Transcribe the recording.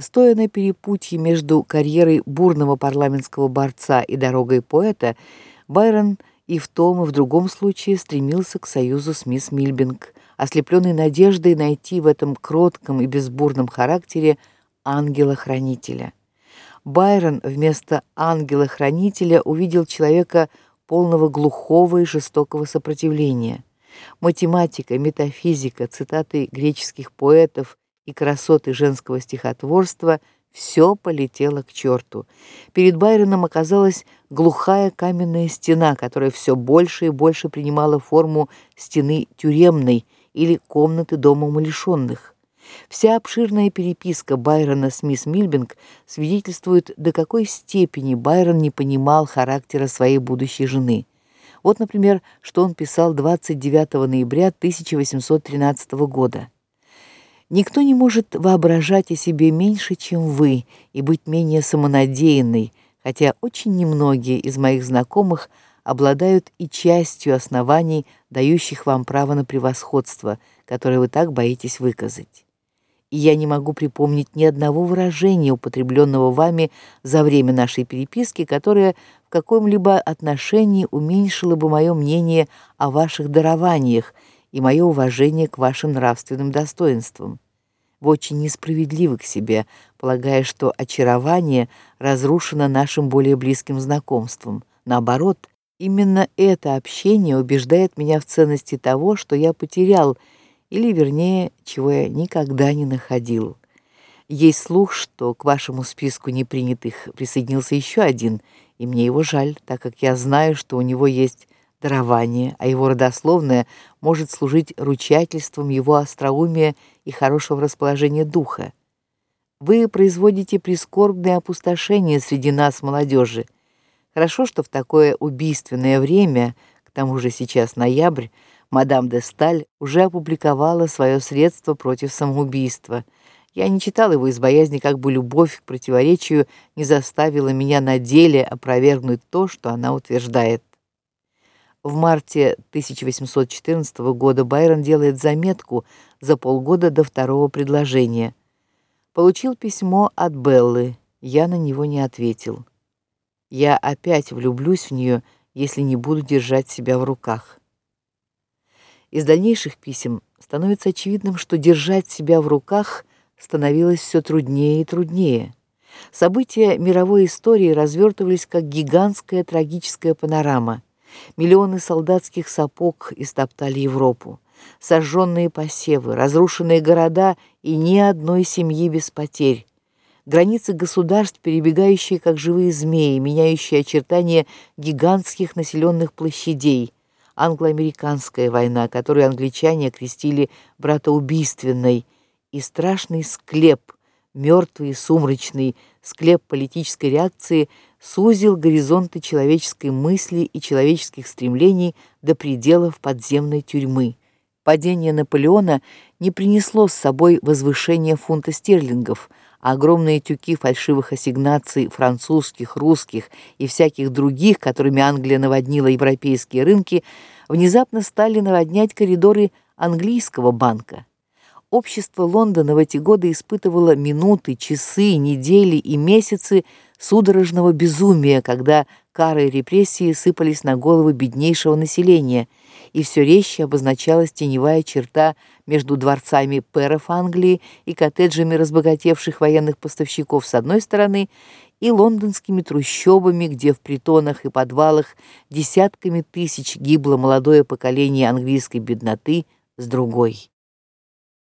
Стоя на перепутье между карьерой бурного парламентского борца и дорогой поэта, Байрон и в том и в другом случае стремился к союзу с мисс Мильбинг, ослепленный надеждой найти в этом кротком и безбурном характере ангела-хранителя. Байрон вместо ангела-хранителя увидел человека полного глухого и жестокого сопротивления. Математика, метафизика, цитаты греческих поэтов и красоты женского стихотворства все полетело к черту. Перед Байроном оказалась глухая каменная стена, которая все больше и больше принимала форму стены тюремной или комнаты дома умалишенных. Вся обширная переписка Байрона с мисс Мильбинг свидетельствует, до какой степени Байрон не понимал характера своей будущей жены. Вот, например, что он писал 29 ноября 1813 года. Никто не может воображать о себе меньше, чем вы, и быть менее самонадеянной, хотя очень немногие из моих знакомых обладают и частью оснований, дающих вам право на превосходство, которое вы так боитесь выказать. И я не могу припомнить ни одного выражения, употребленного вами за время нашей переписки, которое в каком-либо отношении уменьшило бы мое мнение о ваших дарованиях и мое уважение к вашим нравственным достоинствам. Вы очень несправедливы к себе, полагая, что очарование разрушено нашим более близким знакомством. Наоборот, именно это общение убеждает меня в ценности того, что я потерял, или вернее, чего я никогда не находил. Есть слух, что к вашему списку непринятых присоединился еще один, и мне его жаль, так как я знаю, что у него есть дарование, а его родословное может служить ручательством его остроумия и хорошего расположения духа. Вы производите прискорбное опустошение среди нас, молодежи. Хорошо, что в такое убийственное время, к тому же сейчас ноябрь, мадам де Сталь уже опубликовала свое средство против самоубийства. Я не читал его из боязни, как бы любовь к противоречию не заставила меня на деле опровергнуть то, что она утверждает. В марте 1814 года Байрон делает заметку за полгода до второго предложения. Получил письмо от Беллы. Я на него не ответил. Я опять влюблюсь в нее, если не буду держать себя в руках. Из дальнейших писем становится очевидным, что держать себя в руках становилось все труднее и труднее. События мировой истории развертывались как гигантская трагическая панорама. Миллионы солдатских сапог истоптали Европу. Сожженные посевы, разрушенные города и ни одной семьи без потерь. Границы государств, перебегающие как живые змеи, меняющие очертания гигантских населенных площадей. Англо-американская война, которую англичане окрестили братоубийственной, и страшный склеп, мертвый и сумрачный, склеп политической реакции сузил горизонты человеческой мысли и человеческих стремлений до пределов подземной тюрьмы. Падение Наполеона не принесло с собой возвышения фунта стерлингов, а огромные тюки фальшивых ассигнаций французских, русских и всяких других, которыми Англия наводнила европейские рынки, внезапно стали наводнять коридоры английского банка. Общество Лондона в эти годы испытывало минуты, часы, недели и месяцы судорожного безумия, когда кары и репрессии сыпались на головы беднейшего населения, и все резче обозначалась теневая черта между дворцами пэров Англии и коттеджами разбогатевших военных поставщиков с одной стороны и лондонскими трущобами, где в притонах и подвалах десятками тысяч гибло молодое поколение английской бедноты с другой.